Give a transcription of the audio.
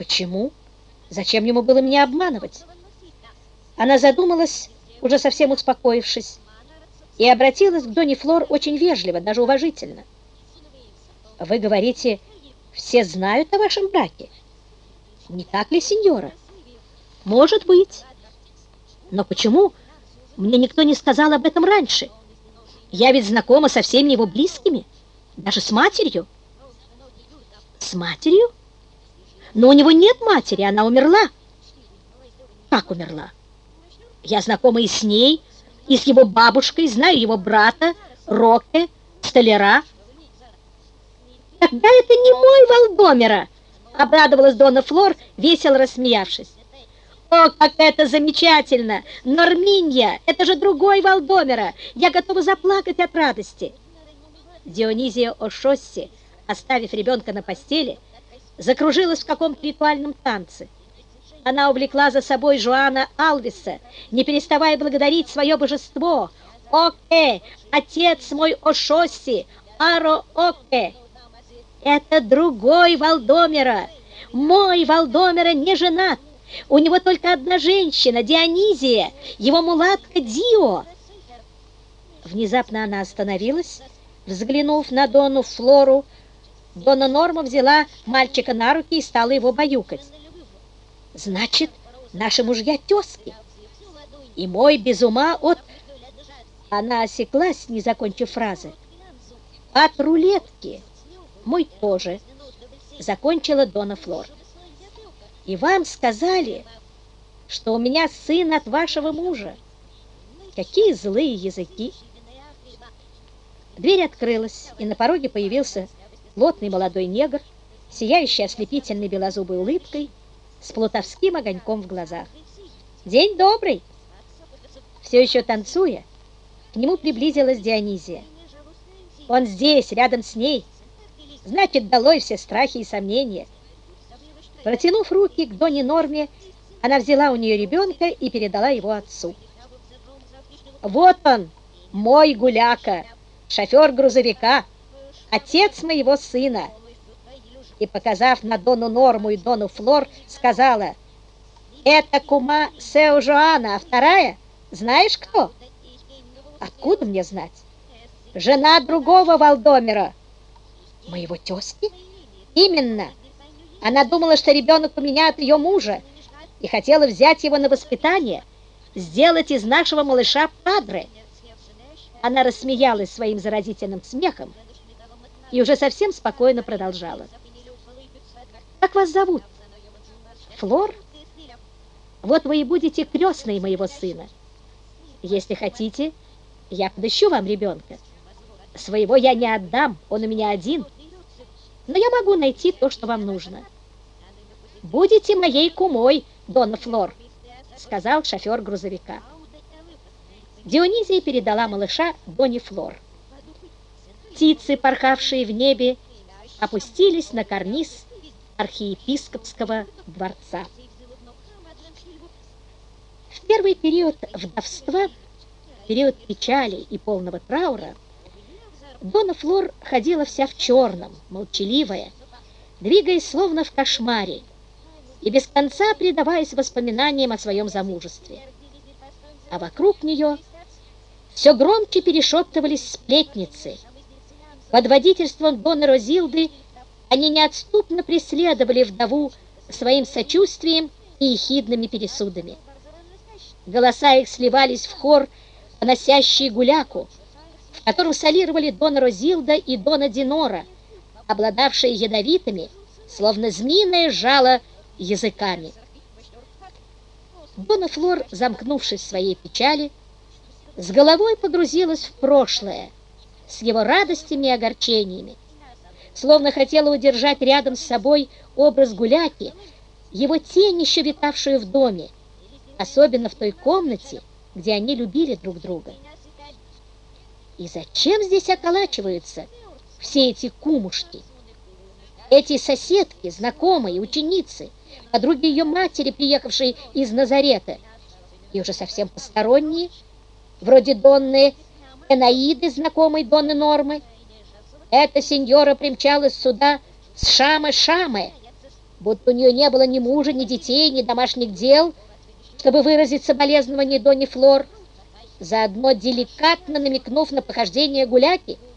Почему? Зачем ему было меня обманывать? Она задумалась, уже совсем успокоившись, и обратилась к Доне Флор очень вежливо, даже уважительно. «Вы говорите, все знают о вашем браке? Не так ли, сеньора?» «Может быть. Но почему мне никто не сказал об этом раньше? Я ведь знакома со всеми его близкими, даже с матерью». «С матерью? Но у него нет матери, она умерла». «Как умерла?» Я знакома и с ней, и с его бабушкой, знаю его брата, Роке, столяра. Тогда это не мой Валдомера, обрадовалась Дона Флор, весело рассмеявшись. О, как это замечательно! Норминья, это же другой Валдомера! Я готова заплакать от радости. Дионизия Ошосси, оставив ребенка на постели, закружилась в каком-то ритуальном танце. Она увлекла за собой Жуана Алвиса, не переставая благодарить свое божество. «Оке! Отец мой Ошоси! Аро Оке!» «Это другой Валдомера! Мой Валдомера не женат! У него только одна женщина, Дионизия, его мулатка Дио!» Внезапно она остановилась, взглянув на Дону Флору. Дона Норма взяла мальчика на руки и стала его баюкать. Значит, наши мужья тезки. И мой без ума от... Она осеклась, не закончив фразы. От рулетки. Мой тоже. Закончила Дона Флор. И вам сказали, что у меня сын от вашего мужа. Какие злые языки. Дверь открылась, и на пороге появился плотный молодой негр, сияющий ослепительной белозубой улыбкой, с плутовским огоньком в глазах. «День добрый!» Все еще танцуя, к нему приблизилась Дионизия. «Он здесь, рядом с ней. Значит, долой все страхи и сомнения». Протянув руки к Доне Норме, она взяла у нее ребенка и передала его отцу. «Вот он, мой гуляка, шофер грузовика, отец моего сына!» и, показав на Дону Норму и Дону Флор, сказала, «Это кума Сео Жоана, а вторая, знаешь кто?» «Откуда мне знать?» «Жена другого Валдомера». «Моего тезки?» «Именно. Она думала, что ребенок у меня от ее мужа и хотела взять его на воспитание, сделать из нашего малыша падре». Она рассмеялась своим заразительным смехом и уже совсем спокойно продолжала. Как вас зовут? Флор? Вот вы и будете крестной моего сына. Если хотите, я подыщу вам ребенка. Своего я не отдам, он у меня один. Но я могу найти то, что вам нужно. Будете моей кумой, Дона Флор, сказал шофер грузовика. Дионизия передала малыша Доне Флор. Птицы, порхавшие в небе, опустились на карниз архиепископского дворца. В первый период вдовства, период печали и полного траура, Дона Флор ходила вся в черном, молчаливая, двигаясь словно в кошмаре и без конца предаваясь воспоминаниям о своем замужестве. А вокруг нее все громче перешептывались сплетницы. Под водительством Дона Розилды они неотступно преследовали вдову своим сочувствием и ехидными пересудами. Голоса их сливались в хор, поносящий гуляку, в котором солировали Дона Розилда и Дона Динора, обладавшие ядовитыми, словно змеиное жало, языками. Дона Флор, замкнувшись в своей печали, с головой погрузилась в прошлое, с его радостями и огорчениями, словно хотела удержать рядом с собой образ гуляки, его тень, еще витавшую в доме, особенно в той комнате, где они любили друг друга. И зачем здесь околачиваются все эти кумушки? Эти соседки, знакомые, ученицы, подруги ее матери, приехавшие из Назарета, и уже совсем посторонние, вроде Донны Энаиды, знакомой Донны Нормы, эта сеньора примчалась сюда с Шамы-Шамы, будто у нее не было ни мужа, ни детей, ни домашних дел, чтобы выразить соболезнование Донни Флор, заодно деликатно намекнув на похождение гуляки –